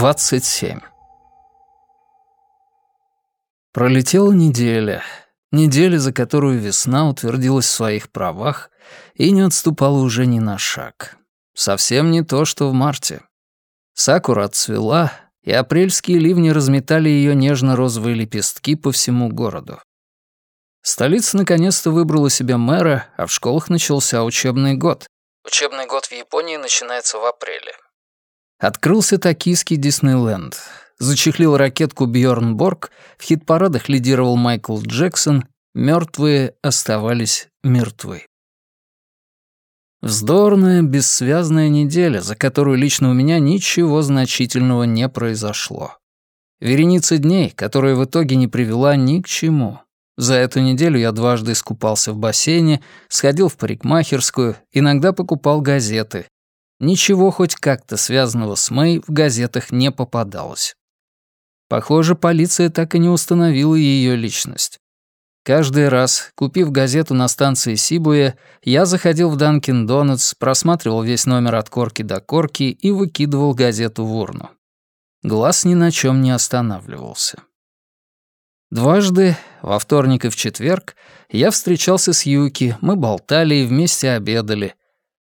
27. Пролетела неделя. Неделя, за которую весна утвердилась в своих правах и не отступала уже ни на шаг. Совсем не то, что в марте. Сакура отцвела, и апрельские ливни разметали ее нежно-розовые лепестки по всему городу. Столица наконец-то выбрала себе мэра, а в школах начался учебный год. Учебный год в Японии начинается в апреле. Открылся токийский Диснейленд. Зачехлил ракетку Бьорн Борг, в хит-парадах лидировал Майкл Джексон, мертвые оставались мертвы. Вздорная, бессвязная неделя, за которую лично у меня ничего значительного не произошло. Вереница дней, которая в итоге не привела ни к чему. За эту неделю я дважды искупался в бассейне, сходил в парикмахерскую, иногда покупал газеты, Ничего хоть как-то связанного с Мэй в газетах не попадалось. Похоже, полиция так и не установила ее личность. Каждый раз, купив газету на станции Сибуя, я заходил в Данкин Донатс, просматривал весь номер от корки до корки и выкидывал газету в урну. Глаз ни на чем не останавливался. Дважды, во вторник и в четверг, я встречался с Юки, мы болтали и вместе обедали,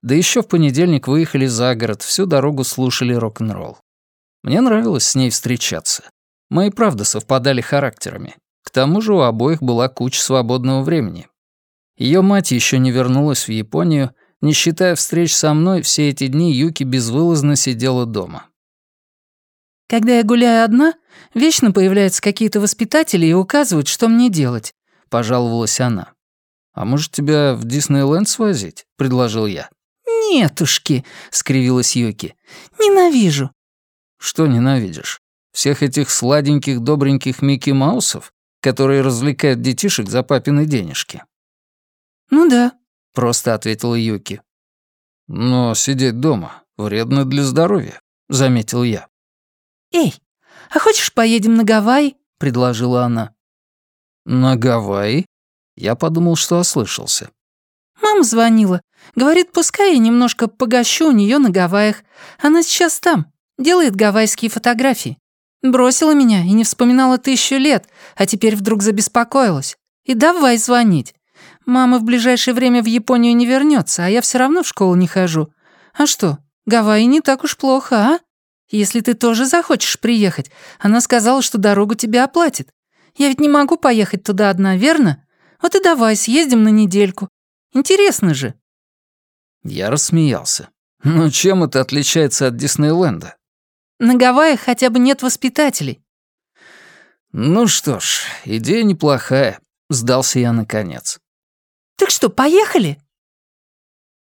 да еще в понедельник выехали за город, всю дорогу слушали рок-н-ролл. Мне нравилось с ней встречаться. Мы и правда совпадали характерами. К тому же у обоих была куча свободного времени. Ее мать еще не вернулась в Японию, не считая встреч со мной, все эти дни Юки безвылазно сидела дома. «Когда я гуляю одна, вечно появляются какие-то воспитатели и указывают, что мне делать», — пожаловалась она. «А может, тебя в Диснейленд свозить?» — предложил я. «Нетушки», — скривилась Юки. «Ненавижу». «Что ненавидишь? Всех этих сладеньких, добреньких Микки Маусов, которые развлекают детишек за папины денежки?» «Ну да», — просто ответила Юки. «Но сидеть дома вредно для здоровья», — заметил я. «Эй, а хочешь поедем на Гавайи?» — предложила она. «На Гавайи?» Я подумал, что ослышался. Мама звонила. Говорит, пускай я немножко погощу у нее на Гавайях. Она сейчас там, делает гавайские фотографии. Бросила меня и не вспоминала тысячу лет, а теперь вдруг забеспокоилась. И давай звонить. Мама в ближайшее время в Японию не вернется, а я все равно в школу не хожу. А что, Гавайи не так уж плохо, а? Если ты тоже захочешь приехать, она сказала, что дорогу тебе оплатит. Я ведь не могу поехать туда одна, верно? Вот и давай съездим на недельку. Интересно же». Я рассмеялся. «Ну чем это отличается от Диснейленда?» «На Гавайях хотя бы нет воспитателей». «Ну что ж, идея неплохая», — сдался я наконец. «Так что, поехали?»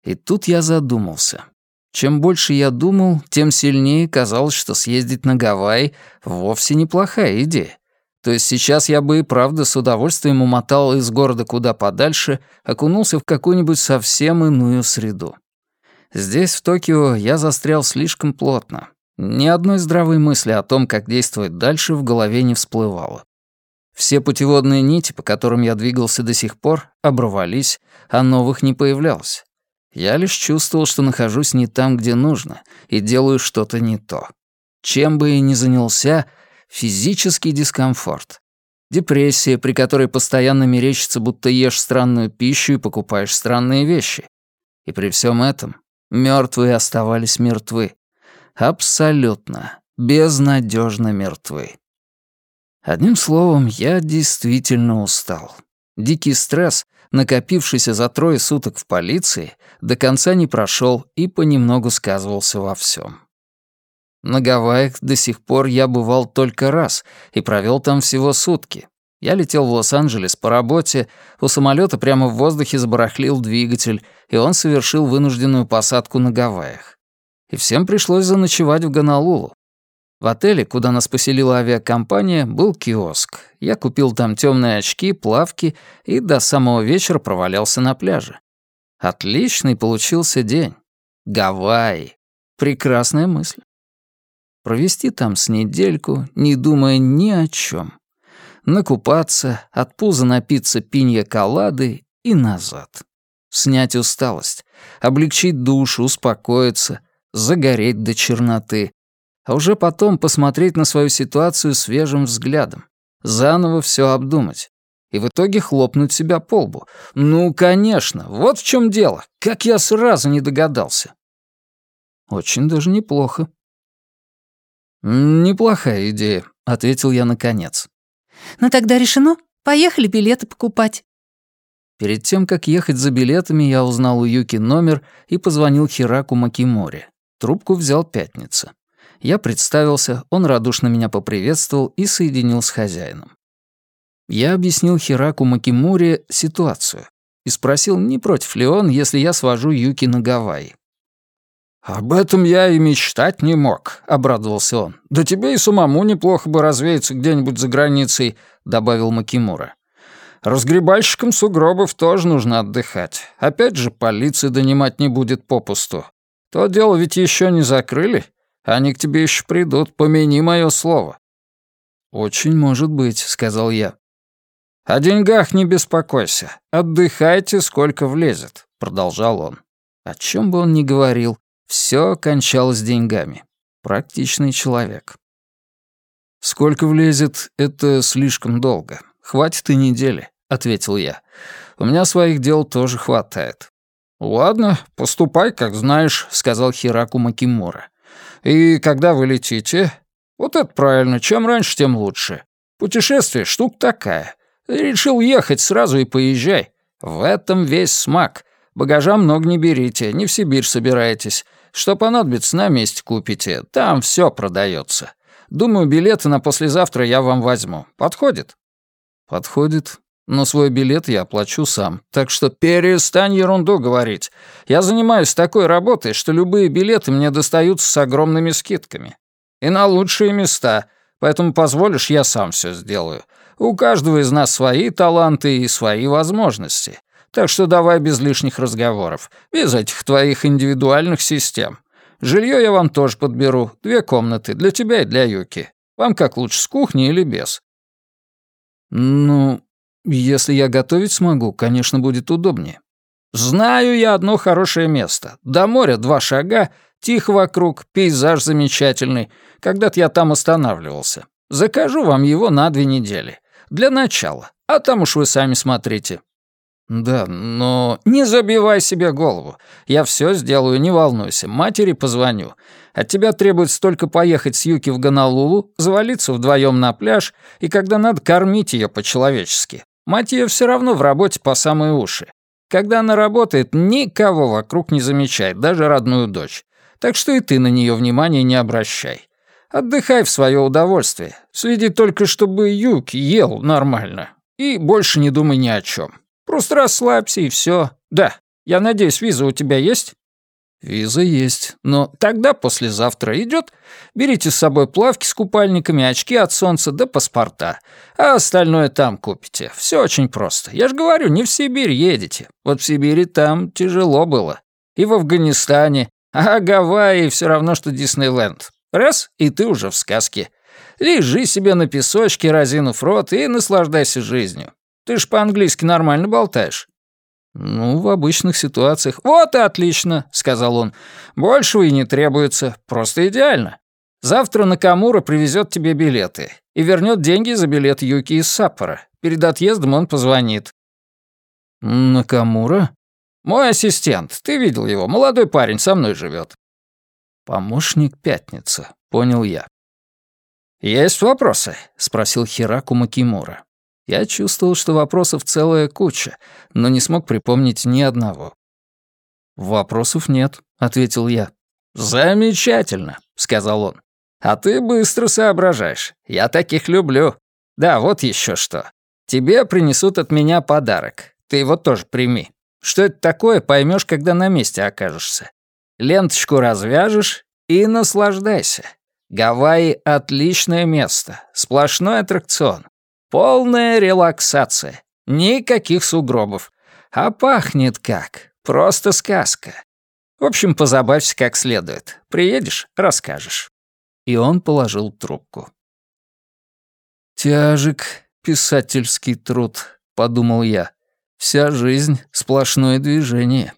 И тут я задумался. Чем больше я думал, тем сильнее казалось, что съездить на Гавайи вовсе неплохая идея. То есть сейчас я бы и правда с удовольствием умотал из города куда подальше, окунулся в какую-нибудь совсем иную среду. Здесь, в Токио, я застрял слишком плотно. Ни одной здравой мысли о том, как действовать дальше, в голове не всплывало. Все путеводные нити, по которым я двигался до сих пор, оборвались, а новых не появлялось. Я лишь чувствовал, что нахожусь не там, где нужно, и делаю что-то не то. Чем бы и ни занялся — физический дискомфорт. Депрессия, при которой постоянно мерещится, будто ешь странную пищу и покупаешь странные вещи. И при всем этом мертвые оставались мертвы. Абсолютно, безнадежно мертвы. Одним словом, я действительно устал. Дикий стресс, накопившийся за трое суток в полиции, до конца не прошел и понемногу сказывался во всем. На Гавайях до сих пор я бывал только раз и провел там всего сутки. Я летел в Лос-Анджелес по работе, у самолета прямо в воздухе забарахлил двигатель, и он совершил вынужденную посадку на Гавайях. И всем пришлось заночевать в Гонолулу. В отеле, куда нас поселила авиакомпания, был киоск. Я купил там темные очки, плавки и до самого вечера провалялся на пляже. Отличный получился день. Гавайи. Прекрасная мысль провести там с недельку, не думая ни о чем, накупаться, от пуза напиться пинья-колады и назад. Снять усталость, облегчить душу, успокоиться, загореть до черноты, а уже потом посмотреть на свою ситуацию свежим взглядом, заново все обдумать. И в итоге хлопнуть себя по лбу. Ну, конечно, вот в чем дело. Как я сразу не догадался. Очень даже неплохо. «Неплохая идея», — ответил я наконец. «Ну тогда решено. Поехали билеты покупать». Перед тем, как ехать за билетами, я узнал у Юки номер и позвонил Хираку Макимори. Трубку взял Пятница. Я представился, он радушно меня поприветствовал и соединил с хозяином. Я объяснил Хираку Макимори ситуацию и спросил, не против ли он, если я свожу Юки на Гавайи. «Об этом я и мечтать не мог», — обрадовался он. «Да тебе и самому неплохо бы развеяться где-нибудь за границей», — добавил Макимура. «Разгребальщикам сугробов тоже нужно отдыхать. Опять же, полиция донимать не будет попусту. То дело ведь еще не закрыли. Они к тебе еще придут, помяни мое слово». «Очень может быть», — сказал я. «О деньгах не беспокойся. Отдыхайте, сколько влезет», — продолжал он. О чем бы он ни говорил, все кончалось деньгами. Практичный человек. «Сколько влезет, это слишком долго. Хватит и недели», — ответил я. «У меня своих дел тоже хватает». «Ладно, поступай, как знаешь», — сказал Хираку Макимура. «И когда вы летите?» «Вот это правильно. Чем раньше, тем лучше. Путешествие — штука такая. Решил ехать сразу и поезжай. В этом весь смак. Багажа много не берите, не в Сибирь собираетесь. Что понадобится, на месте купите. Там все продается. Думаю, билеты на послезавтра я вам возьму. Подходит?» «Подходит. Но свой билет я оплачу сам. Так что перестань ерунду говорить. Я занимаюсь такой работой, что любые билеты мне достаются с огромными скидками. И на лучшие места. Поэтому позволишь, я сам все сделаю. У каждого из нас свои таланты и свои возможности. Так что давай без лишних разговоров, без этих твоих индивидуальных систем. Жилье я вам тоже подберу, две комнаты, для тебя и для Юки. Вам как лучше, с кухни или без?» «Ну, если я готовить смогу, конечно, будет удобнее». «Знаю я одно хорошее место. До моря два шага, тихо вокруг, пейзаж замечательный. Когда-то я там останавливался. Закажу вам его на две недели. Для начала. А там уж вы сами смотрите. «Да, но...» «Не забивай себе голову. Я все сделаю, не волнуйся. Матери позвоню. От тебя требуется только поехать с Юки в Гонолулу, завалиться вдвоем на пляж, и когда надо, кормить ее по-человечески. Мать ее все равно в работе по самые уши. Когда она работает, никого вокруг не замечает, даже родную дочь. Так что и ты на нее внимания не обращай. Отдыхай в свое удовольствие. Следи только, чтобы Юки ел нормально. И больше не думай ни о чем. Просто расслабься и все. Да, я надеюсь, виза у тебя есть?» «Виза есть, но тогда послезавтра идет. Берите с собой плавки с купальниками, очки от солнца да паспорта. А остальное там купите. Все очень просто. Я же говорю, не в Сибирь едете. Вот в Сибири там тяжело было. И в Афганистане. А Гавайи все равно, что Диснейленд. Раз, и ты уже в сказке. Лежи себе на песочке, разинув рот, и наслаждайся жизнью. Ты ж по-английски нормально болтаешь». «Ну, в обычных ситуациях». «Вот и отлично», — сказал он. «Большего и не требуется. Просто идеально. Завтра Накамура привезет тебе билеты и вернет деньги за билет Юки из Саппора. Перед отъездом он позвонит». «Накамура?» «Мой ассистент. Ты видел его. Молодой парень со мной живет. «Помощник Пятница», — понял я. «Есть вопросы?» — спросил Хираку Макимура. Я чувствовал, что вопросов целая куча, но не смог припомнить ни одного. «Вопросов нет», — ответил я. «Замечательно», — сказал он. «А ты быстро соображаешь. Я таких люблю. Да, вот еще что. Тебе принесут от меня подарок. Ты его тоже прими. Что это такое, поймешь, когда на месте окажешься. Ленточку развяжешь и наслаждайся. Гавайи — отличное место. Сплошной аттракцион. Полная релаксация. Никаких сугробов. А пахнет как. Просто сказка. В общем, позабавься как следует. Приедешь — расскажешь». И он положил трубку. «Тяжек писательский труд», — подумал я. «Вся жизнь — сплошное движение».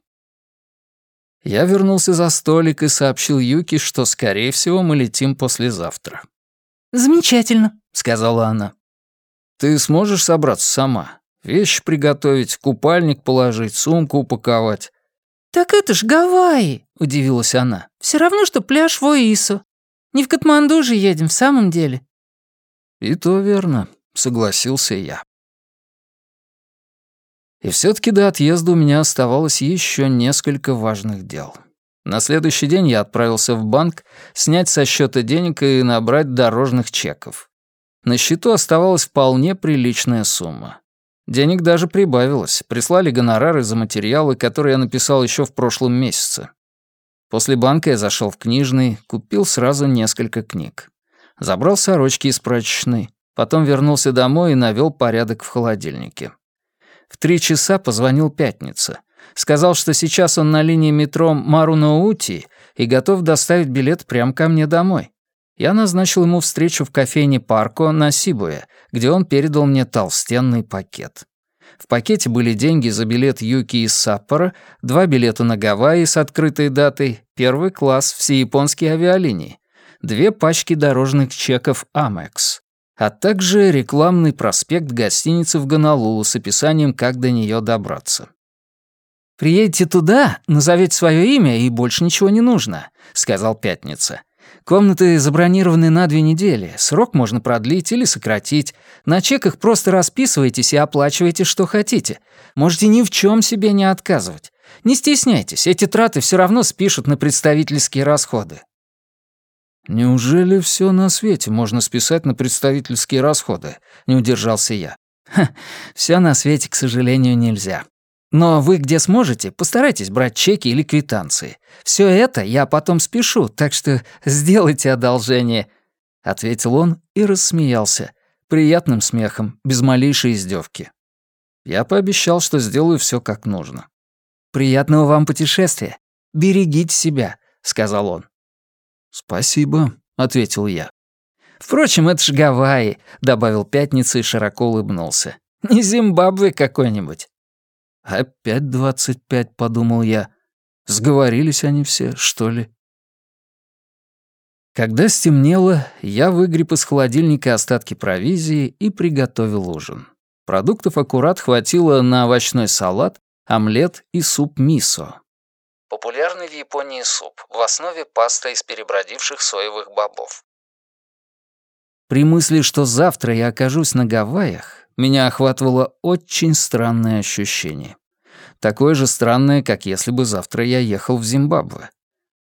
Я вернулся за столик и сообщил Юки, что, скорее всего, мы летим послезавтра. «Замечательно», — сказала она. «Ты сможешь собраться сама? Вещи приготовить, купальник положить, сумку упаковать?» «Так это ж Гавайи», — удивилась она. «Все равно, что пляж в Оису. Не в Катманду же едем, в самом деле». «И то верно», — согласился я. И все таки до отъезда у меня оставалось еще несколько важных дел. На следующий день я отправился в банк снять со счета денег и набрать дорожных чеков. На счету оставалась вполне приличная сумма. Денег даже прибавилось, прислали гонорары за материалы, которые я написал еще в прошлом месяце. После банка я зашел в книжный, купил сразу несколько книг. Забрал сорочки из прачечной, потом вернулся домой и навел порядок в холодильнике. В три часа позвонил Пятница. Сказал, что сейчас он на линии метро Маруноути и готов доставить билет прямо ко мне домой. Я назначил ему встречу в кофейне Парко на Сибуе, где он передал мне толстенный пакет. В пакете были деньги за билет Юки из Саппора, два билета на Гавайи с открытой датой, первый класс всеяпонские авиалинии, две пачки дорожных чеков Амекс, а также рекламный проспект гостиницы в Гонолулу с описанием, как до нее добраться. «Приедете туда, назовете свое имя, и больше ничего не нужно», — сказал Пятница. «Комнаты забронированы на две недели, срок можно продлить или сократить. На чеках просто расписывайтесь и оплачивайте, что хотите. Можете ни в чем себе не отказывать. Не стесняйтесь, эти траты все равно спишут на представительские расходы». «Неужели все на свете можно списать на представительские расходы?» — не удержался я. «Все на свете, к сожалению, нельзя. Но вы где сможете, постарайтесь брать чеки или квитанции. Все это я потом спешу, так что сделайте одолжение», — ответил он и рассмеялся, приятным смехом, без малейшей издевки. Я пообещал, что сделаю все как нужно. «Приятного вам путешествия. Берегите себя», — сказал он. «Спасибо», — ответил я. «Впрочем, это ж Гавайи», — добавил Пятница и широко улыбнулся. «Не Зимбабве какой-нибудь». «Опять двадцать пять», — подумал я. «Сговорились они все, что ли?» Когда стемнело, я выгреб из холодильника остатки провизии и приготовил ужин. Продуктов аккурат хватило на овощной салат, омлет и суп мисо. Популярный в Японии суп, в основе паста из перебродивших соевых бобов. При мысли, что завтра я окажусь на Гавайях, меня охватывало очень странное ощущение. Такое же странное, как если бы завтра я ехал в Зимбабве.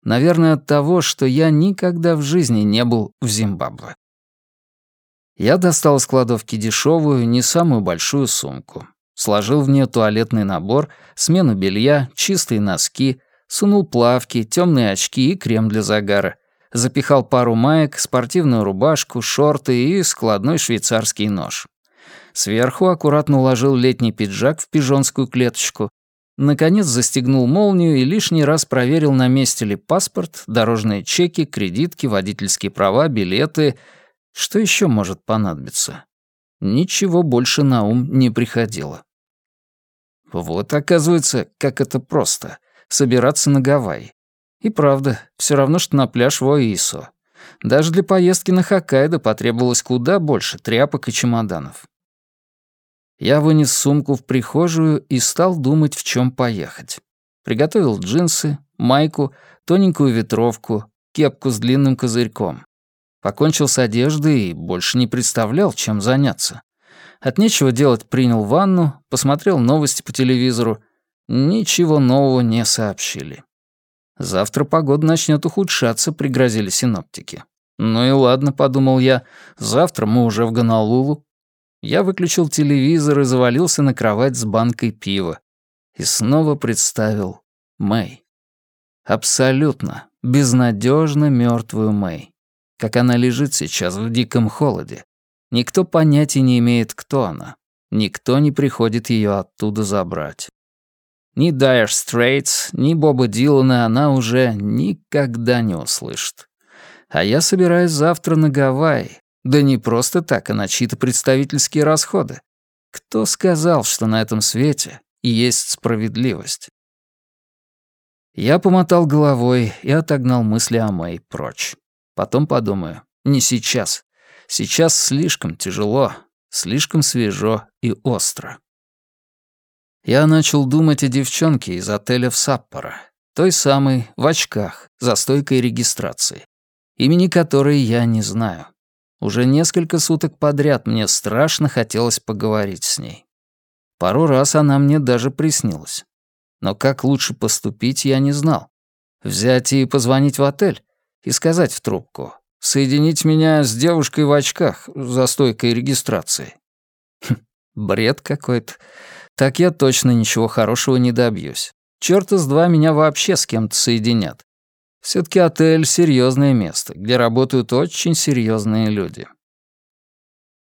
Наверное, от того, что я никогда в жизни не был в Зимбабве. Я достал из кладовки дешевую, не самую большую сумку. Сложил в нее туалетный набор, смену белья, чистые носки, Сунул плавки, темные очки и крем для загара. Запихал пару маек, спортивную рубашку, шорты и складной швейцарский нож. Сверху аккуратно уложил летний пиджак в пижонскую клеточку. Наконец застегнул молнию и лишний раз проверил, на месте ли паспорт, дорожные чеки, кредитки, водительские права, билеты. Что еще может понадобиться? Ничего больше на ум не приходило. Вот, оказывается, как это просто — собираться на Гавайи. И правда, все равно, что на пляж в Оисо. Даже для поездки на Хоккайдо потребовалось куда больше тряпок и чемоданов. Я вынес сумку в прихожую и стал думать, в чем поехать. Приготовил джинсы, майку, тоненькую ветровку, кепку с длинным козырьком. Покончил с одеждой и больше не представлял, чем заняться. От нечего делать принял ванну, посмотрел новости по телевизору Ничего нового не сообщили. Завтра погода начнет ухудшаться, пригрозили синоптики. Ну и ладно, подумал я, завтра мы уже в Гонолулу. Я выключил телевизор и завалился на кровать с банкой пива. И снова представил Мэй. Абсолютно, безнадежно мертвую Мэй. Как она лежит сейчас в диком холоде. Никто понятия не имеет, кто она. Никто не приходит ее оттуда забрать. Ни Dire Straits, ни Боба Дилана она уже никогда не услышит. А я собираюсь завтра на Гавайи. Да не просто так, а на чьи-то представительские расходы. Кто сказал, что на этом свете есть справедливость? Я помотал головой и отогнал мысли о Мэй прочь. Потом подумаю. Не сейчас. Сейчас слишком тяжело, слишком свежо и остро. Я начал думать о девчонке из отеля в Саппоро, той самой, в очках, за стойкой регистрации, имени которой я не знаю. Уже несколько суток подряд мне страшно хотелось поговорить с ней. Пару раз она мне даже приснилась. Но как лучше поступить, я не знал. Взять и позвонить в отель и сказать в трубку «Соединить меня с девушкой в очках за стойкой регистрации». Хм, бред какой-то. Так я точно ничего хорошего не добьюсь. Чёрта с два меня вообще с кем-то соединят. Все таки отель — серьезное место, где работают очень серьезные люди.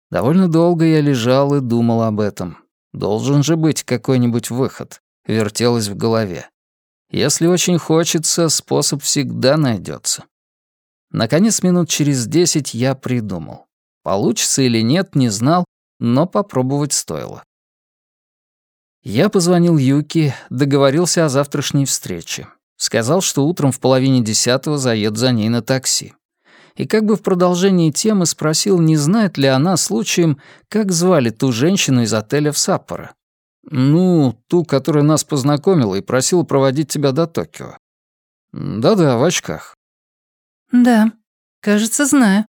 Довольно долго я лежал и думал об этом. Должен же быть какой-нибудь выход. Вертелось в голове. Если очень хочется, способ всегда найдется. Наконец, минут через десять я придумал. Получится или нет, не знал, но попробовать стоило. Я позвонил Юки, договорился о завтрашней встрече. Сказал, что утром в половине десятого заеду за ней на такси. И как бы в продолжении темы спросил, не знает ли она случаем, как звали ту женщину из отеля в Саппоро. «Ну, ту, которая нас познакомила и просила проводить тебя до Токио». «Да-да, в очках». «Да, кажется, знаю.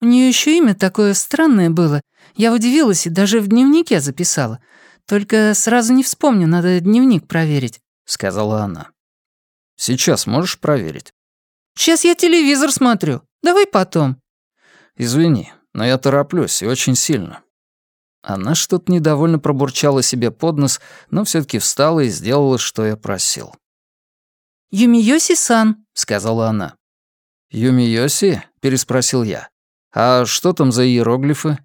У нее еще имя такое странное было. Я удивилась и даже в дневнике записала. Только сразу не вспомню, надо дневник проверить», — сказала она. «Сейчас можешь проверить?» «Сейчас я телевизор смотрю. Давай потом». «Извини, но я тороплюсь и очень сильно». Она что-то недовольно пробурчала себе под нос, но все таки встала и сделала, что я просил. «Юмиёси-сан», — сказала она. «Юмиёси?» — переспросил я. «А что там за иероглифы?»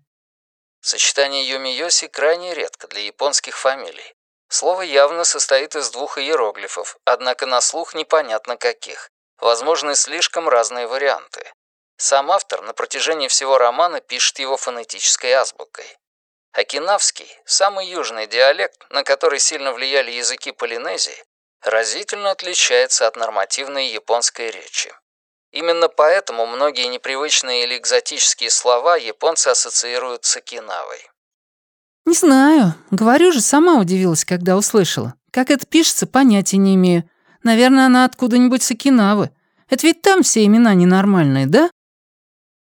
Сочетание юмиёси крайне редко для японских фамилий. Слово явно состоит из двух иероглифов, однако на слух непонятно каких. Возможны слишком разные варианты. Сам автор на протяжении всего романа пишет его фонетической азбукой. Окинавский, самый южный диалект, на который сильно влияли языки Полинезии, разительно отличается от нормативной японской речи. Именно поэтому многие непривычные или экзотические слова японцы ассоциируют с Окинавой. «Не знаю. Говорю же, сама удивилась, когда услышала. Как это пишется, понятия не имею. Наверное, она откуда-нибудь с Окинавы. Это ведь там все имена ненормальные, да?»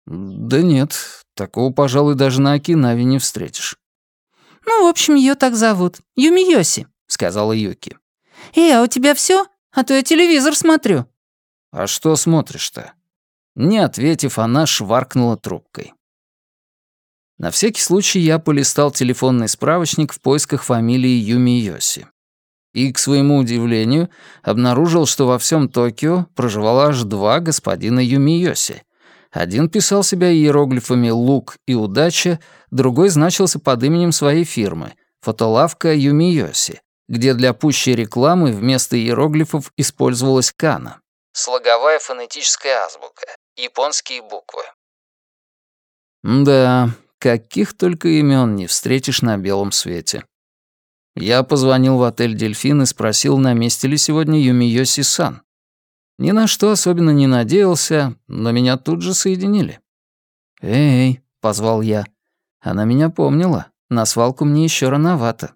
«Да нет, такого, пожалуй, даже на Окинаве не встретишь». «Ну, в общем, ее так зовут. Юмиёси», — сказала Юки. «Эй, а у тебя все? А то я телевизор смотрю». «А что смотришь-то?» Не ответив, она шваркнула трубкой. На всякий случай я полистал телефонный справочник в поисках фамилии Юмиёси. И, к своему удивлению, обнаружил, что во всем Токио проживало аж два господина Юмиёси, один писал себя иероглифами «лук» и «удача», другой значился под именем своей фирмы — фотолавка Юмиоси, где для пущей рекламы вместо иероглифов использовалась кана. Слоговая фонетическая азбука. Японские буквы. Да, каких только имен не встретишь на белом свете. Я позвонил в отель «Дельфин» и спросил, на месте ли сегодня Юмиоси-сан. Ни на что особенно не надеялся, но меня тут же соединили. «Эй», — позвал я. Она меня помнила. На свалку мне еще рановато.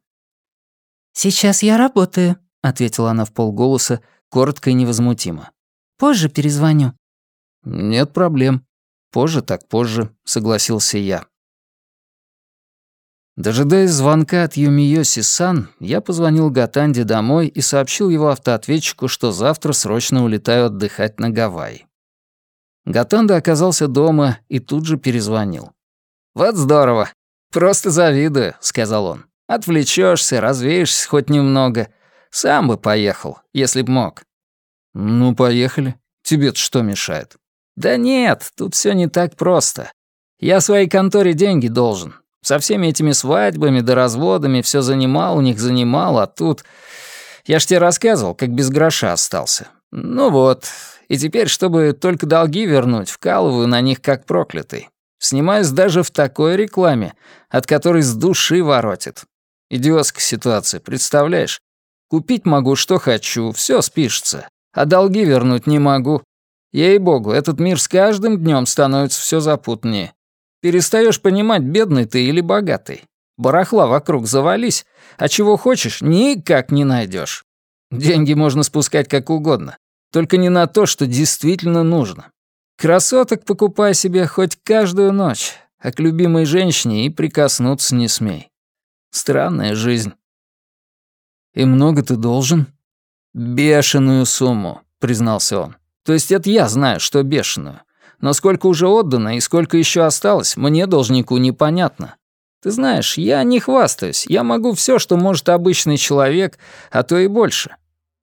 «Сейчас я работаю», — ответила она в полголоса, коротко и невозмутимо. «Позже перезвоню». «Нет проблем. Позже так позже», — согласился я. Дожидаясь звонка от Юмиёси-сан, я позвонил Гатанде домой и сообщил его автоответчику, что завтра срочно улетаю отдыхать на Гавайи. Гатанда оказался дома и тут же перезвонил. «Вот здорово. Просто завидую», — сказал он. «Отвлечешься, развеешься хоть немного. Сам бы поехал, если б мог». «Ну, поехали. Тебе-то что мешает?» «Да нет, тут все не так просто. Я своей конторе деньги должен. Со всеми этими свадьбами да разводами все занимал, у них занимал, а тут... Я ж тебе рассказывал, как без гроша остался. Ну вот, и теперь, чтобы только долги вернуть, вкалываю на них как проклятый. Снимаюсь даже в такой рекламе, от которой с души воротит. Идиотская ситуация, представляешь? Купить могу, что хочу, все спишется. а долги вернуть не могу. Ей-богу, этот мир с каждым днем становится все запутаннее. Перестаешь понимать, бедный ты или богатый. Барахла вокруг завались, а чего хочешь, никак не найдешь. Деньги можно спускать как угодно, только не на то, что действительно нужно. Красоток покупай себе хоть каждую ночь, а к любимой женщине и прикоснуться не смей. Странная жизнь. «И много ты должен?» «Бешеную сумму», — признался он. «То есть это я знаю, что бешеную. Но сколько уже отдано и сколько еще осталось, мне, должнику, непонятно. Ты знаешь, я не хвастаюсь, я могу все, что может обычный человек, а то и больше.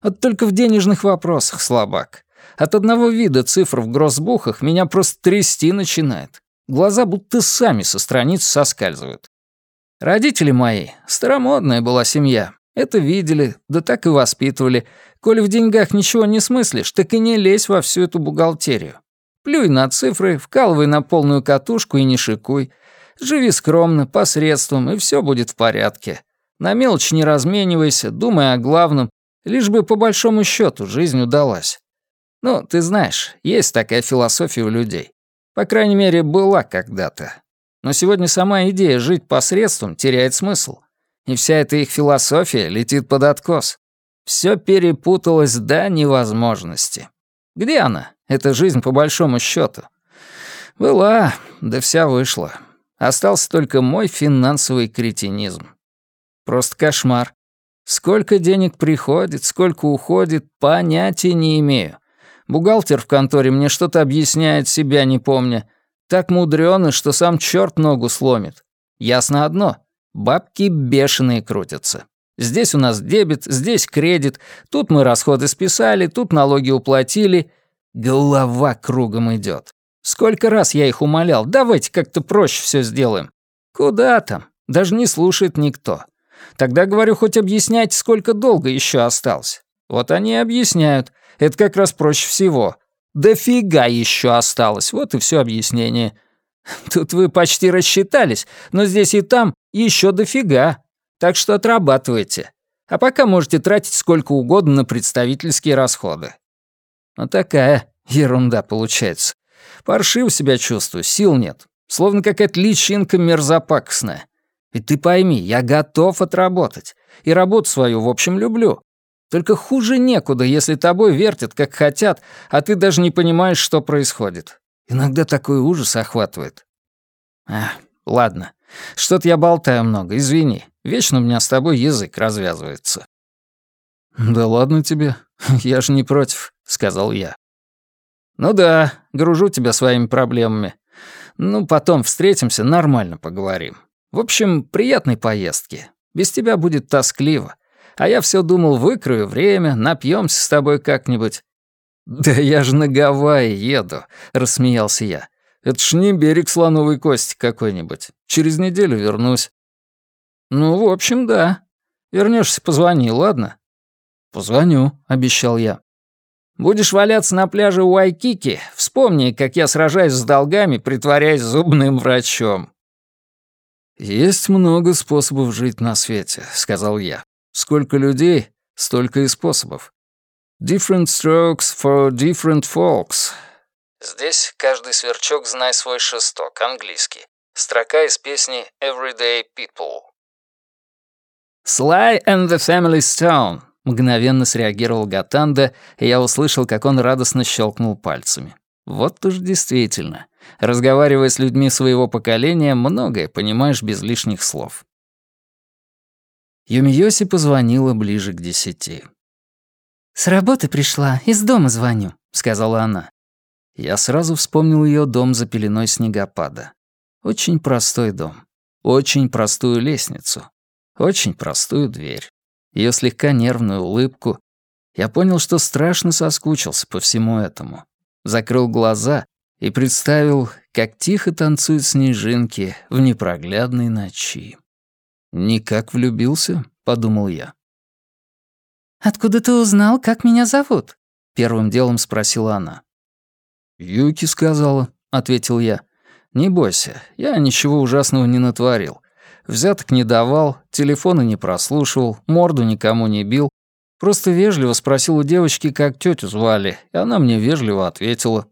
Вот только в денежных вопросах слабак. От одного вида цифр в гроссбухах меня просто трясти начинает. Глаза будто сами со страниц соскальзывают. Родители мои, старомодная была семья. Это видели, да так и воспитывали. Коли в деньгах ничего не смыслишь, так и не лезь во всю эту бухгалтерию. Плюй на цифры, вкалывай на полную катушку и не шикуй. Живи скромно, посредством, и все будет в порядке. На мелочь не разменивайся, думай о главном, лишь бы по большому счету жизнь удалась. Ну, ты знаешь, есть такая философия у людей. По крайней мере, была когда-то. Но сегодня сама идея жить посредством теряет смысл. И вся эта их философия летит под откос. Все перепуталось до невозможности. Где она, эта жизнь по большому счету? Была, да вся вышла. Остался только мой финансовый кретинизм. Просто кошмар. Сколько денег приходит, сколько уходит, понятия не имею. Бухгалтер в конторе мне что-то объясняет, себя не помня. Так мудрёно, что сам черт ногу сломит. Ясно одно — бабки бешеные крутятся. Здесь у нас дебет, здесь кредит, тут мы расходы списали, тут налоги уплатили. Голова кругом идет. Сколько раз я их умолял, давайте как-то проще все сделаем. Куда там? Даже не слушает никто. Тогда, говорю, хоть объясняйте, сколько долго еще осталось. Вот они и объясняют. Это как раз проще всего. Дофига еще осталось, вот и все объяснение. Тут вы почти рассчитались, но здесь и там еще дофига. Так что отрабатывайте. А пока можете тратить сколько угодно на представительские расходы. Вот такая ерунда получается. Паршиво себя чувствую, сил нет. Словно какая-то личинка мерзопакостная. Ведь ты пойми, я готов отработать. И работу свою, в общем, люблю. Только хуже некуда, если тобой вертят, как хотят, а ты даже не понимаешь, что происходит. Иногда такой ужас охватывает. А, ладно. Что-то я болтаю много, извини. Вечно у меня с тобой язык развязывается. «Да ладно тебе, я же не против», — сказал я. «Ну да, гружу тебя своими проблемами. Ну, потом встретимся, нормально поговорим. В общем, приятной поездки. Без тебя будет тоскливо. А я все думал, выкрою время, напьемся с тобой как-нибудь». «Да я же на Гавайи еду», — рассмеялся я. «Это ж не берег слоновой кости какой-нибудь. Через неделю вернусь». «Ну, в общем, да. Вернешься, позвони, ладно?» «Позвоню», — обещал я. Будешь валяться на пляже Уайкики, вспомни, как я сражаюсь с долгами, притворяясь зубным врачом». «Есть много способов жить на свете», — сказал я. «Сколько людей, столько и способов. Different strokes for different folks». Здесь каждый сверчок знай свой шесток, английский. Строка из песни Everyday People. Sly and the Family Stone Мгновенно среагировал Гатанда, и я услышал, как он радостно щелкнул пальцами. Вот уж действительно. Разговаривая с людьми своего поколения, многое понимаешь без лишних слов. Юмиоси позвонила ближе к десяти. «С работы пришла, из дома звоню», — сказала она. Я сразу вспомнил ее дом за пеленой снегопада. Очень простой дом. Очень простую лестницу. Очень простую дверь ее слегка нервную улыбку, я понял, что страшно соскучился по всему этому. Закрыл глаза и представил, как тихо танцуют снежинки в непроглядной ночи. «Никак влюбился?» — подумал я. «Откуда ты узнал, как меня зовут?» — первым делом спросила она. «Юки сказала», — ответил я. «Не бойся, я ничего ужасного не натворил. Взяток не давал, телефона не прослушивал, морду никому не бил. Просто вежливо спросил у девочки, как тетю звали, и она мне вежливо ответила.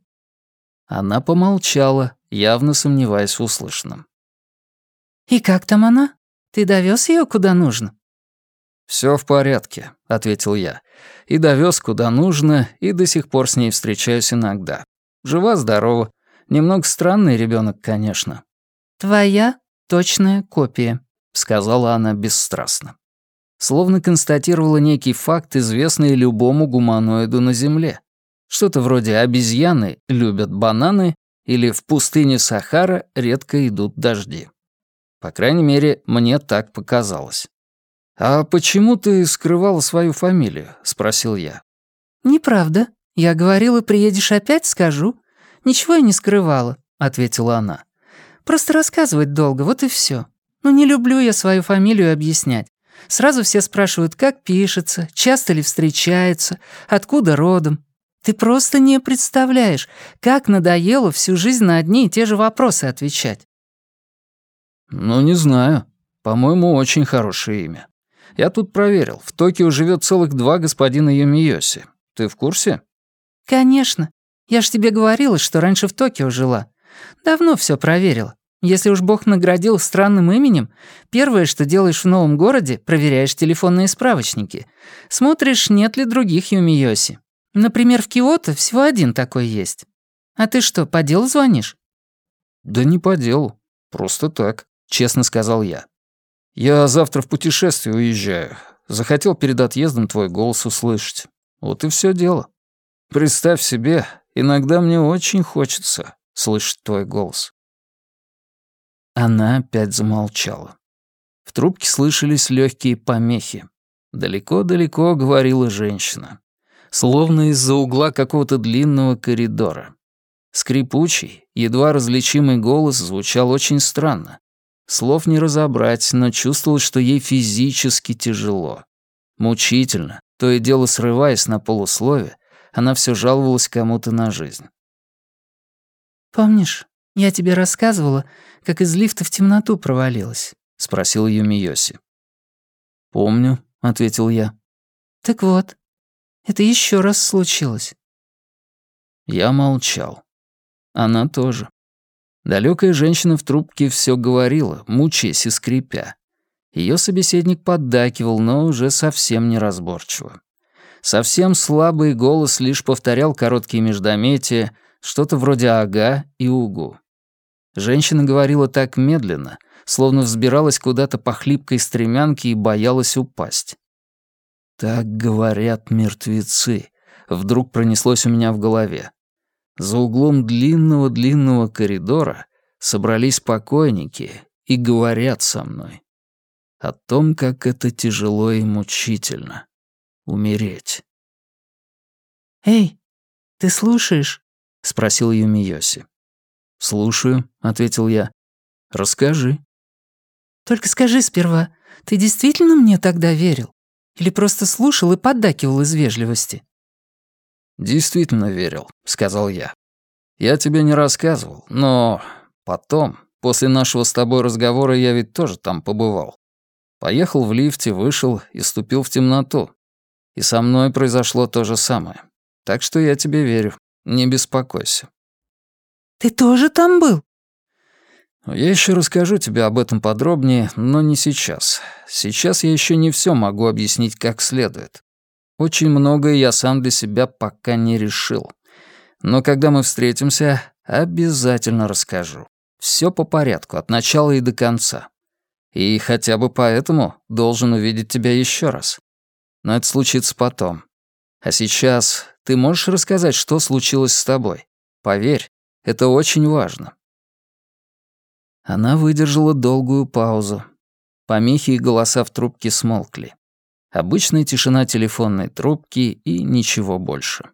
Она помолчала, явно сомневаясь в услышанном. «И как там она? Ты довез ее куда нужно?» Все в порядке», — ответил я. «И довез куда нужно, и до сих пор с ней встречаюсь иногда. Жива-здорова. Немного странный ребенок, конечно». «Твоя точная копия», — сказала она бесстрастно. Словно констатировала некий факт, известный любому гуманоиду на Земле. Что-то вроде обезьяны любят бананы или в пустыне Сахара редко идут дожди. По крайней мере, мне так показалось. «А почему ты скрывала свою фамилию?» — спросил я. «Неправда. Я говорила, приедешь опять, скажу. Ничего я не скрывала», — ответила она. «Просто рассказывать долго, вот и все. Но не люблю я свою фамилию объяснять. Сразу все спрашивают, как пишется, часто ли встречается, откуда родом. Ты просто не представляешь, как надоело всю жизнь на одни и те же вопросы отвечать. «Ну, не знаю. По-моему, очень хорошее имя. Я тут проверил. В Токио живет целых два господина Юмиоси. Ты в курсе?» «Конечно. Я ж тебе говорила, что раньше в Токио жила. Давно все проверила. Если уж Бог наградил странным именем, первое, что делаешь в новом городе, проверяешь телефонные справочники. Смотришь, нет ли других Юмиоси. Например, в Киото всего один такой есть. А ты что, по делу звонишь? Да не по делу. Просто так, честно сказал я. Я завтра в путешествие уезжаю. Захотел перед отъездом твой голос услышать. Вот и все дело. Представь себе, иногда мне очень хочется слышать твой голос. Она опять замолчала. В трубке слышались легкие помехи. Далеко-далеко говорила женщина словно из-за угла какого-то длинного коридора. Скрипучий, едва различимый голос звучал очень странно. Слов не разобрать, но чувствовал, что ей физически тяжело. Мучительно, то и дело срываясь на полуслове, она все жаловалась кому-то на жизнь. «Помнишь, я тебе рассказывала, как из лифта в темноту провалилась?» — спросил Юмиоси. «Помню», — ответил я. «Так вот, это еще раз случилось». Я молчал. Она тоже. Далекая женщина в трубке все говорила, мучаясь и скрипя. Ее собеседник поддакивал, но уже совсем неразборчиво. Совсем слабый голос лишь повторял короткие междометия, что-то вроде «ага» и «угу». Женщина говорила так медленно, словно взбиралась куда-то по хлипкой стремянке и боялась упасть. «Так говорят мертвецы», — вдруг пронеслось у меня в голове. За углом длинного-длинного коридора собрались покойники и говорят со мной о том, как это тяжело и мучительно — умереть. «Эй, ты слушаешь?» — спросил Юмиоси. «Слушаю», — ответил я. «Расскажи». «Только скажи сперва, ты действительно мне тогда верил?» Или просто слушал и поддакивал из вежливости?» «Действительно верил», — сказал я. «Я тебе не рассказывал, но потом, после нашего с тобой разговора, я ведь тоже там побывал. Поехал в лифте, вышел и ступил в темноту. И со мной произошло то же самое. Так что я тебе верю, не беспокойся». «Ты тоже там был?» Я еще расскажу тебе об этом подробнее, но не сейчас. Сейчас я еще не все могу объяснить как следует. Очень многое я сам для себя пока не решил. Но когда мы встретимся, обязательно расскажу. Все по порядку, от начала и до конца. И хотя бы поэтому должен увидеть тебя еще раз. Но это случится потом. А сейчас ты можешь рассказать, что случилось с тобой? Поверь, это очень важно. Она выдержала долгую паузу. Помехи и голоса в трубке смолкли. Обычная тишина телефонной трубки и ничего больше.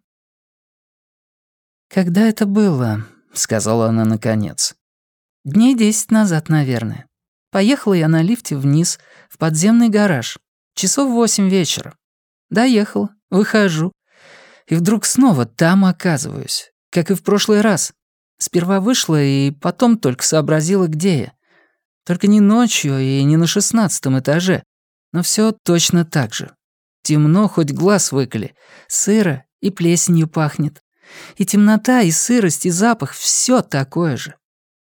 «Когда это было?» — сказала она наконец. «Дней десять назад, наверное. Поехала я на лифте вниз, в подземный гараж. Часов восемь вечера. Доехала, выхожу. И вдруг снова там оказываюсь, как и в прошлый раз. Сперва вышла и потом только сообразила, где я. Только не ночью и не на шестнадцатом этаже, но все точно так же. Темно, хоть глаз выколи. Сыро и плесенью пахнет. И темнота, и сырость, и запах — все такое же.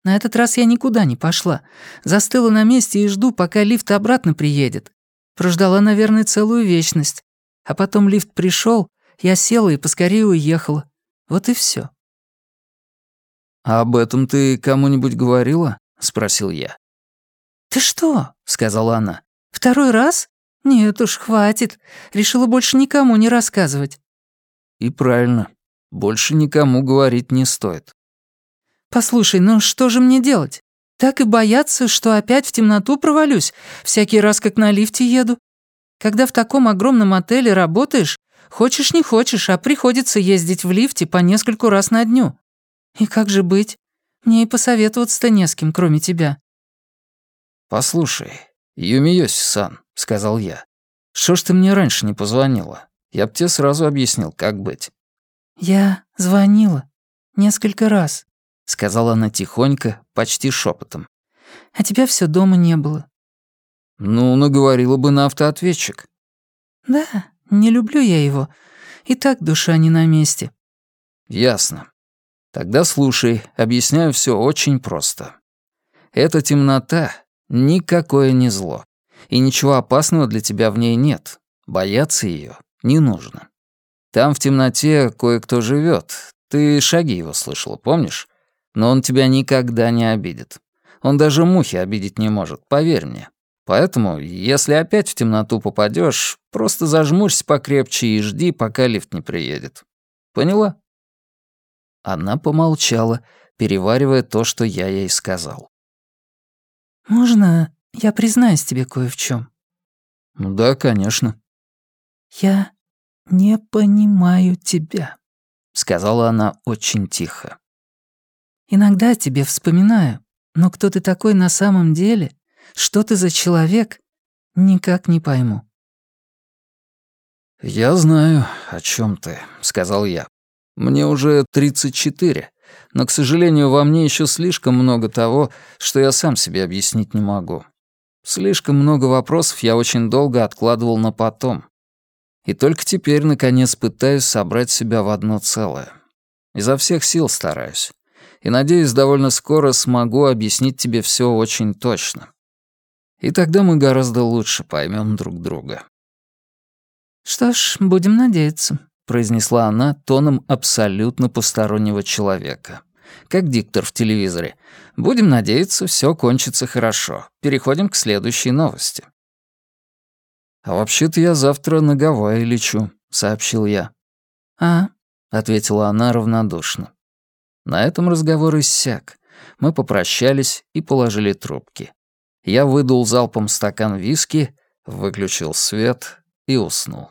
На этот раз я никуда не пошла. Застыла на месте и жду, пока лифт обратно приедет. Прождала, наверное, целую вечность. А потом лифт пришел, я села и поскорее уехала. Вот и все. «А об этом ты кому-нибудь говорила?» — спросил я. «Ты что?» — сказала она. «Второй раз? Нет уж, хватит. Решила больше никому не рассказывать». «И правильно. Больше никому говорить не стоит». «Послушай, ну что же мне делать? Так и бояться, что опять в темноту провалюсь, всякий раз, как на лифте еду. Когда в таком огромном отеле работаешь, хочешь не хочешь, а приходится ездить в лифте по нескольку раз на дню. И как же быть? Мне и посоветоваться-то не с кем, кроме тебя». «Послушай, Юмиёси-сан», — сказал я, — «что ж ты мне раньше не позвонила? Я б тебе сразу объяснил, как быть». «Я звонила. Несколько раз», — сказала она тихонько, почти шепотом. «А тебя все дома не было». «Ну, наговорила бы на автоответчик». «Да, не люблю я его. И так душа не на месте». «Ясно. Тогда слушай, объясняю все очень просто. Эта темнота — никакое не зло. И ничего опасного для тебя в ней нет. Бояться ее не нужно. Там в темноте кое-кто живет. Ты шаги его слышала, помнишь? Но он тебя никогда не обидит. Он даже мухи обидеть не может, поверь мне. Поэтому, если опять в темноту попадешь, просто зажмурься покрепче и жди, пока лифт не приедет. Поняла? Она помолчала, переваривая то, что я ей сказал. «Можно я признаюсь тебе кое в чем? «Да, конечно». «Я не понимаю тебя», — сказала она очень тихо. «Иногда тебе вспоминаю, но кто ты такой на самом деле, что ты за человек, никак не пойму». «Я знаю, о чем ты», — сказал я. Мне уже 34, но, к сожалению, во мне еще слишком много того, что я сам себе объяснить не могу. Слишком много вопросов я очень долго откладывал на потом. И только теперь, наконец, пытаюсь собрать себя в одно целое. Изо всех сил стараюсь. И, надеюсь, довольно скоро смогу объяснить тебе все очень точно. И тогда мы гораздо лучше поймем друг друга. «Что ж, будем надеяться», произнесла она тоном абсолютно постороннего человека. Как диктор в телевизоре. Будем надеяться, все кончится хорошо. Переходим к следующей новости. «А вообще-то я завтра на Гавайи лечу», — сообщил я. «А?» — ответила она равнодушно. На этом разговор иссяк. Мы попрощались и положили трубки. Я выдул залпом стакан виски, выключил свет и уснул.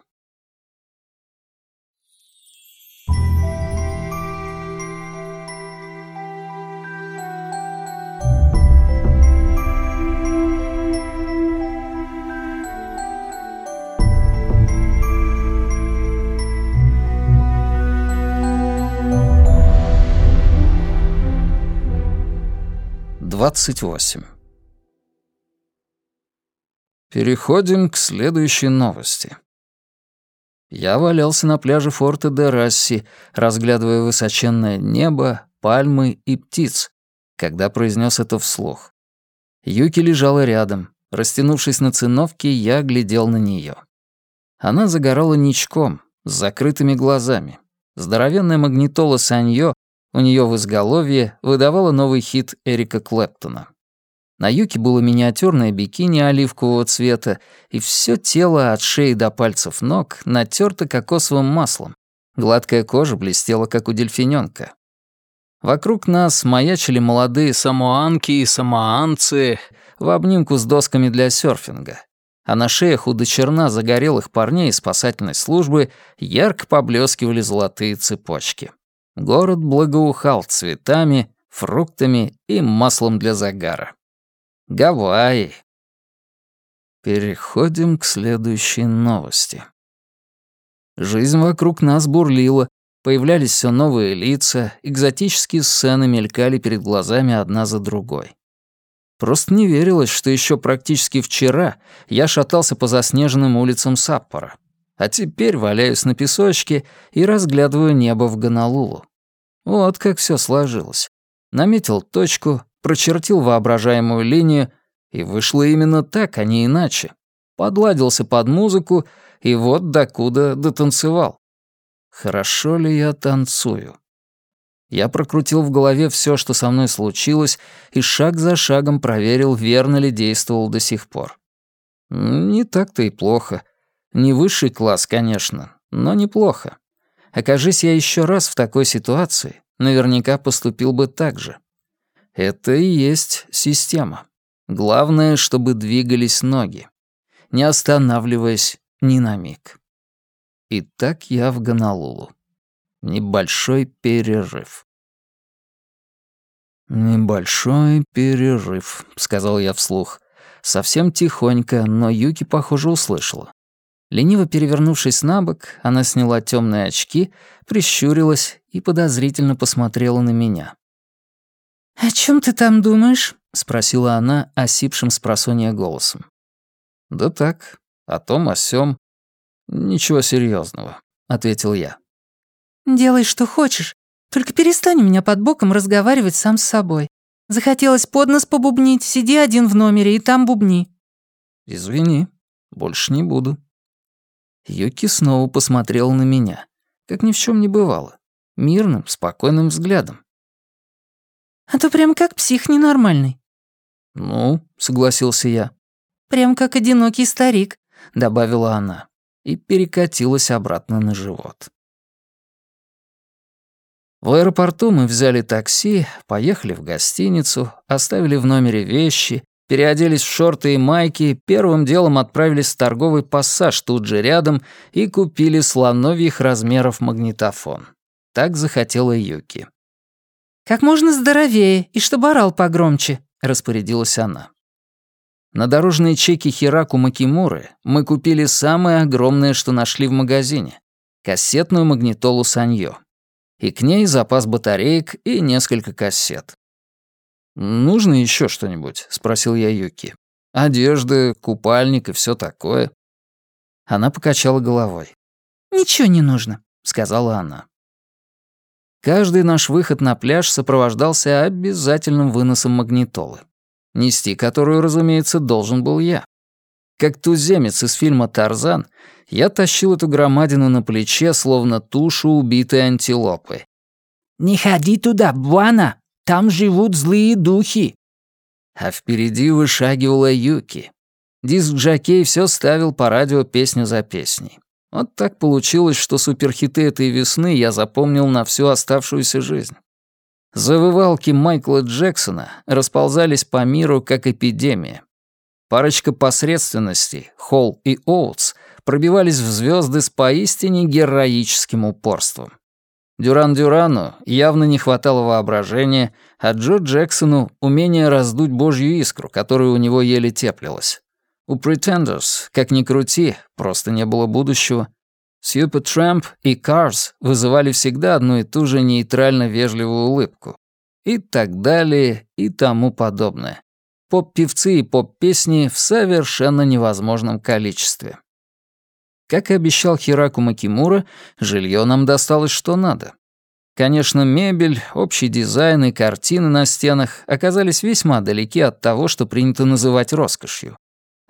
Двадцать восемь. Переходим к следующей новости. Я валялся на пляже форта де Расси, разглядывая высоченное небо, пальмы и птиц, когда произнес это вслух. Юки лежала рядом. Растянувшись на циновке, я глядел на нее. Она загорала ничком, с закрытыми глазами. Здоровенная магнитола Саньё у нее в изголовье выдавала новый хит Эрика Клэптона. На юке было миниатюрное бикини оливкового цвета, и все тело от шеи до пальцев ног натерто кокосовым маслом. Гладкая кожа блестела, как у дельфиненка. Вокруг нас маячили молодые самоанки и самоанцы в обнимку с досками для серфинга. А на шеях у дочерна загорелых парней спасательной службы ярко поблескивали золотые цепочки. Город благоухал цветами, фруктами и маслом для загара. Гавайи. Переходим к следующей новости. Жизнь вокруг нас бурлила, появлялись все новые лица, экзотические сцены мелькали перед глазами одна за другой. Просто не верилось, что еще практически вчера я шатался по заснеженным улицам Саппора. А теперь валяюсь на песочке и разглядываю небо в Гонолулу. Вот как все сложилось. Наметил точку, прочертил воображаемую линию, и вышло именно так, а не иначе. Подладился под музыку, и вот докуда дотанцевал. Хорошо ли я танцую? Я прокрутил в голове все, что со мной случилось, и шаг за шагом проверил, верно ли действовал до сих пор. Не так-то и плохо. Не высший класс, конечно, но неплохо. Окажись я еще раз в такой ситуации, наверняка поступил бы так же. Это и есть система. Главное, чтобы двигались ноги, не останавливаясь ни на миг. И так я в Гонолулу. Небольшой перерыв. «Небольшой перерыв», — сказал я вслух. Совсем тихонько, но Юки, похоже, услышала. Лениво перевернувшись на бок, она сняла темные очки, прищурилась и подозрительно посмотрела на меня. «О чем ты там думаешь?» — спросила она осипшим с голосом. «Да так, о том, о сём. Ничего серьезного, ответил я. «Делай, что хочешь, только перестань у меня под боком разговаривать сам с собой. Захотелось под нос побубнить, сиди один в номере и там бубни». «Извини, больше не буду», Юки снова посмотрел на меня, как ни в чем не бывало, мирным, спокойным взглядом. «А то прям как псих ненормальный». «Ну», — согласился я. «Прям как одинокий старик», — добавила она и перекатилась обратно на живот. В аэропорту мы взяли такси, поехали в гостиницу, оставили в номере вещи, переоделись в шорты и майки, первым делом отправились в торговый пассаж тут же рядом и купили слоновьих размеров магнитофон. Так захотела Юки. «Как можно здоровее, и чтобы орал погромче», — распорядилась она. На дорожные чеки Хираку Макимуры мы купили самое огромное, что нашли в магазине — кассетную магнитолу Саньё. И к ней запас батареек и несколько кассет. «Нужно еще что-нибудь?» — спросил я Юки. «Одежда, купальник и все такое». Она покачала головой. «Ничего не нужно», — сказала она. Каждый наш выход на пляж сопровождался обязательным выносом магнитолы, нести которую, разумеется, должен был я. Как туземец из фильма «Тарзан», я тащил эту громадину на плече, словно тушу убитой антилопы. «Не ходи туда, Буана!» Там живут злые духи». А впереди вышагивала Юки. Диск-джокей все ставил по радио песню за песней. Вот так получилось, что суперхиты этой весны я запомнил на всю оставшуюся жизнь. Завывалки Майкла Джексона расползались по миру, как эпидемия. Парочка посредственностей, Холл и Оутс, пробивались в звезды с поистине героическим упорством. Дюран-Дюрану явно не хватало воображения, а Джо Джексону — умения раздуть божью искру, которая у него еле теплилась. У Pretenders, как ни крути, просто не было будущего. Supertramp и Cars вызывали всегда одну и ту же нейтрально-вежливую улыбку. И так далее, и тому подобное. Поп-певцы и поп-песни в совершенно невозможном количестве. Как и обещал Хираку Макимура, жилье нам досталось что надо. Конечно, мебель, общий дизайн и картины на стенах оказались весьма далеки от того, что принято называть роскошью.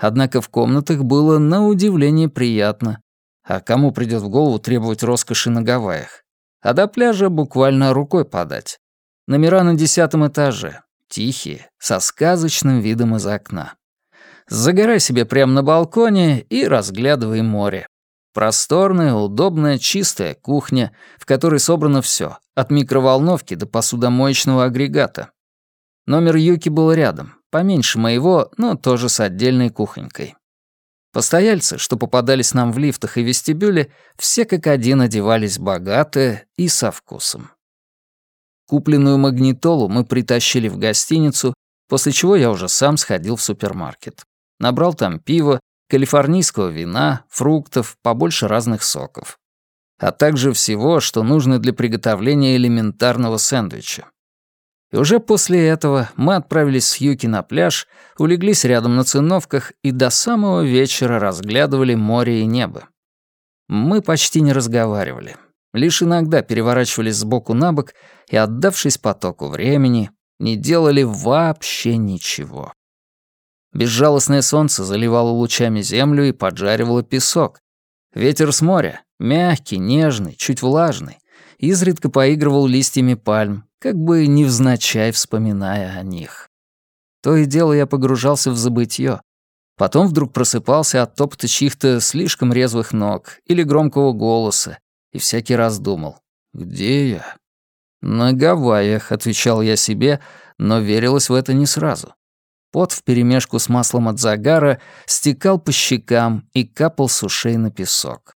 Однако в комнатах было на удивление приятно. А кому придет в голову требовать роскоши на Гавайях? А до пляжа буквально рукой подать. Номера на десятом этаже. Тихие, со сказочным видом из окна. Загорай себе прямо на балконе и разглядывай море. Просторная, удобная, чистая кухня, в которой собрано все, от микроволновки до посудомоечного агрегата. Номер Юки был рядом, поменьше моего, но тоже с отдельной кухонькой. Постояльцы, что попадались нам в лифтах и вестибюле, все как один одевались богато и со вкусом. Купленную магнитолу мы притащили в гостиницу, после чего я уже сам сходил в супермаркет. Набрал там пива, калифорнийского вина, фруктов, побольше разных соков. А также всего, что нужно для приготовления элементарного сэндвича. И уже после этого мы отправились с Юки на пляж, улеглись рядом на циновках и до самого вечера разглядывали море и небо. Мы почти не разговаривали. Лишь иногда переворачивались сбоку на бок и, отдавшись потоку времени, не делали вообще ничего. Безжалостное солнце заливало лучами землю и поджаривало песок. Ветер с моря, мягкий, нежный, чуть влажный, изредка поигрывал листьями пальм, как бы невзначай вспоминая о них. То и дело я погружался в забытье. Потом вдруг просыпался от топота чьих-то слишком резвых ног или громкого голоса и всякий раз думал, где я? «На Гавайях», — отвечал я себе, но верилось в это не сразу. Пот вперемешку с маслом от загара стекал по щекам и капал с ушей на песок.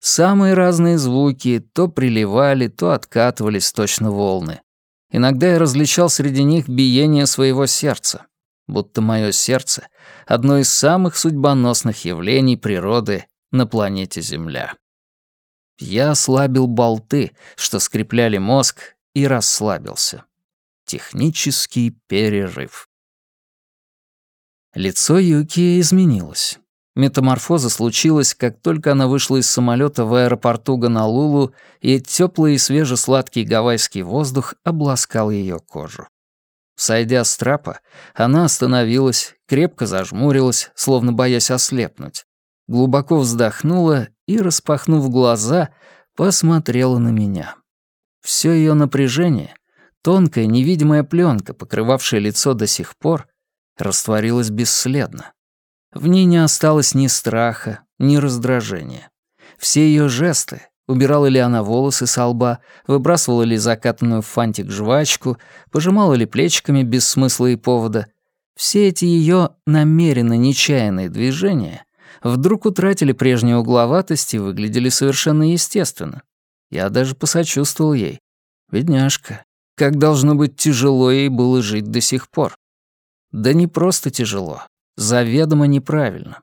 Самые разные звуки то приливали, то откатывались точно волны. Иногда я различал среди них биение своего сердца, будто мое сердце — одно из самых судьбоносных явлений природы на планете Земля. Я ослабил болты, что скрепляли мозг, и расслабился. Технический перерыв. Лицо Юки изменилось. Метаморфоза случилась, как только она вышла из самолета в аэропорту Гонолулу, и теплый и свежесладкий гавайский воздух обласкал ее кожу. Сойдя с трапа, она остановилась, крепко зажмурилась, словно боясь ослепнуть, глубоко вздохнула и, распахнув глаза, посмотрела на меня. Все ее напряжение, тонкая невидимая пленка, покрывавшая лицо до сих пор, растворилась бесследно. В ней не осталось ни страха, ни раздражения. Все ее жесты, убирала ли она волосы со лба, выбрасывала ли закатанную в фантик жвачку, пожимала ли плечиками без смысла и повода, все эти ее намеренно нечаянные движения вдруг утратили прежнюю угловатость и выглядели совершенно естественно. Я даже посочувствовал ей. Бедняжка, как должно быть тяжело ей было жить до сих пор. Да не просто тяжело, заведомо неправильно.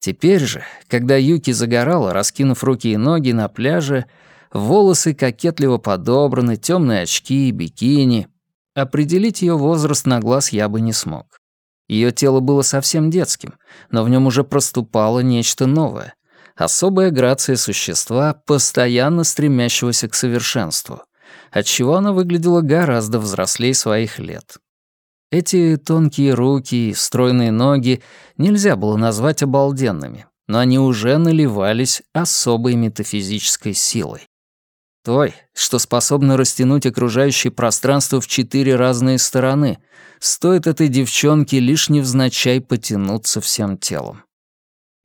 Теперь же, когда Юки загорала, раскинув руки и ноги на пляже, волосы кокетливо подобраны, темные очки, бикини. Определить ее возраст на глаз я бы не смог. Ее тело было совсем детским, но в нем уже проступало нечто новое. Особая грация существа, постоянно стремящегося к совершенству, отчего она выглядела гораздо взрослее своих лет. Эти тонкие руки и стройные ноги нельзя было назвать обалденными, но они уже наливались особой метафизической силой. Той, что способна растянуть окружающее пространство в четыре разные стороны, стоит этой девчонке лишь невзначай потянуться всем телом.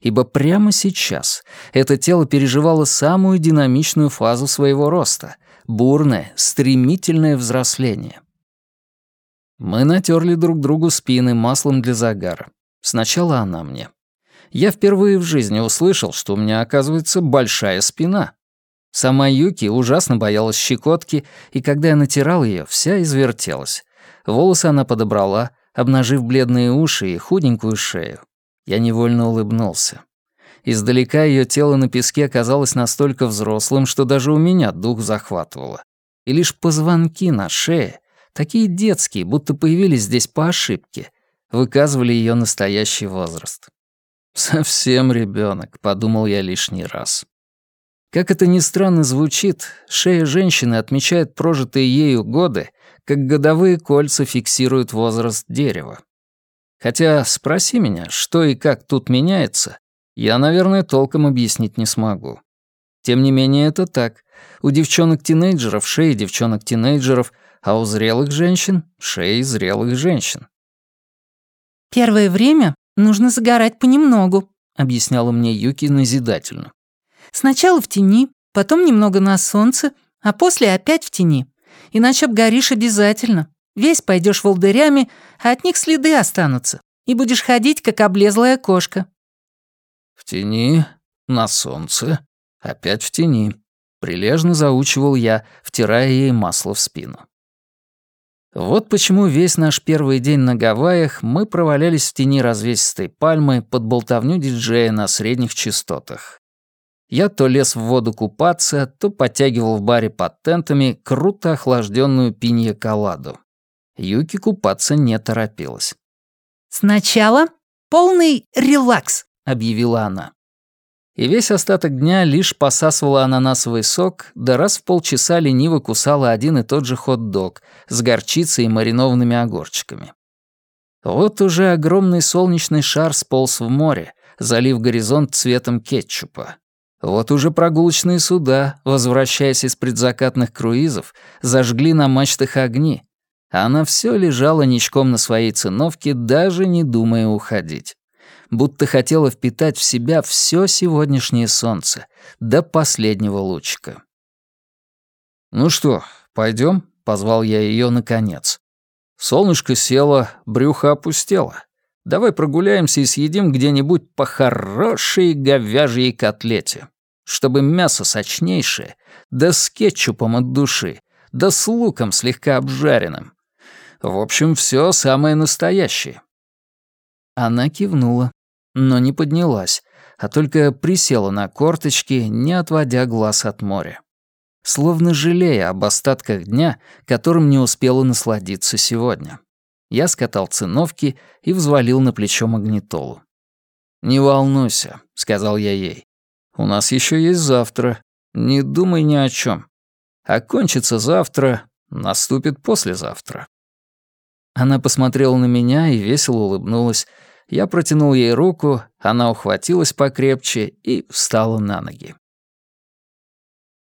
Ибо прямо сейчас это тело переживало самую динамичную фазу своего роста — бурное, стремительное взросление. Мы натерли друг другу спины маслом для загара. Сначала она мне. Я впервые в жизни услышал, что у меня, оказывается, большая спина. Сама Юки ужасно боялась щекотки, и когда я натирал ее, вся извертелась. Волосы она подобрала, обнажив бледные уши и худенькую шею. Я невольно улыбнулся. Издалека ее тело на песке казалось настолько взрослым, что даже у меня дух захватывало. И лишь позвонки на шее, такие детские, будто появились здесь по ошибке, выказывали ее настоящий возраст. «Совсем ребенок, подумал я лишний раз. Как это ни странно звучит, шея женщины отмечает прожитые ею годы, как годовые кольца фиксируют возраст дерева. Хотя спроси меня, что и как тут меняется, я, наверное, толком объяснить не смогу. Тем не менее, это так. У девчонок-тинейджеров шеи девчонок-тинейджеров, а у зрелых женщин — шеи зрелых женщин. «Первое время нужно загорать понемногу», — объясняла мне Юки назидательно. Сначала в тени, потом немного на солнце, а после опять в тени. Иначе обгоришь обязательно. Весь пойдешь волдырями, а от них следы останутся. И будешь ходить, как облезлая кошка. В тени, на солнце, опять в тени. Прилежно заучивал я, втирая ей масло в спину. Вот почему весь наш первый день на Гавайях мы провалялись в тени развесистой пальмы под болтовню диджея на средних частотах. Я то лез в воду купаться, то подтягивал в баре под тентами круто охлажденную пинья-коладу. Юки купаться не торопилась. «Сначала полный релакс», — объявила она. И весь остаток дня лишь посасывала ананасовый сок, да раз в полчаса лениво кусала один и тот же хот-дог с горчицей и маринованными огурчиками. Вот уже огромный солнечный шар сполз в море, залив горизонт цветом кетчупа. Вот уже прогулочные суда, возвращаясь из предзакатных круизов, зажгли на мачтах огни, а она все лежала ничком на своей циновке, даже не думая уходить. Будто хотела впитать в себя все сегодняшнее солнце, до последнего лучика. «Ну что, пойдем? позвал я ее наконец. Солнышко село, брюхо опустело. Давай прогуляемся и съедим где-нибудь по хорошей говяжьей котлете, чтобы мясо сочнейшее, да с кетчупом от души, да с луком слегка обжаренным. В общем, все самое настоящее». Она кивнула, но не поднялась, а только присела на корточки, не отводя глаз от моря. Словно жалея об остатках дня, которым не успела насладиться сегодня. Я скатал циновки и взвалил на плечо магнитолу. «Не волнуйся», — сказал я ей. «У нас еще есть завтра. Не думай ни о чем. Окончится завтра, наступит послезавтра». Она посмотрела на меня и весело улыбнулась. Я протянул ей руку, она ухватилась покрепче и встала на ноги.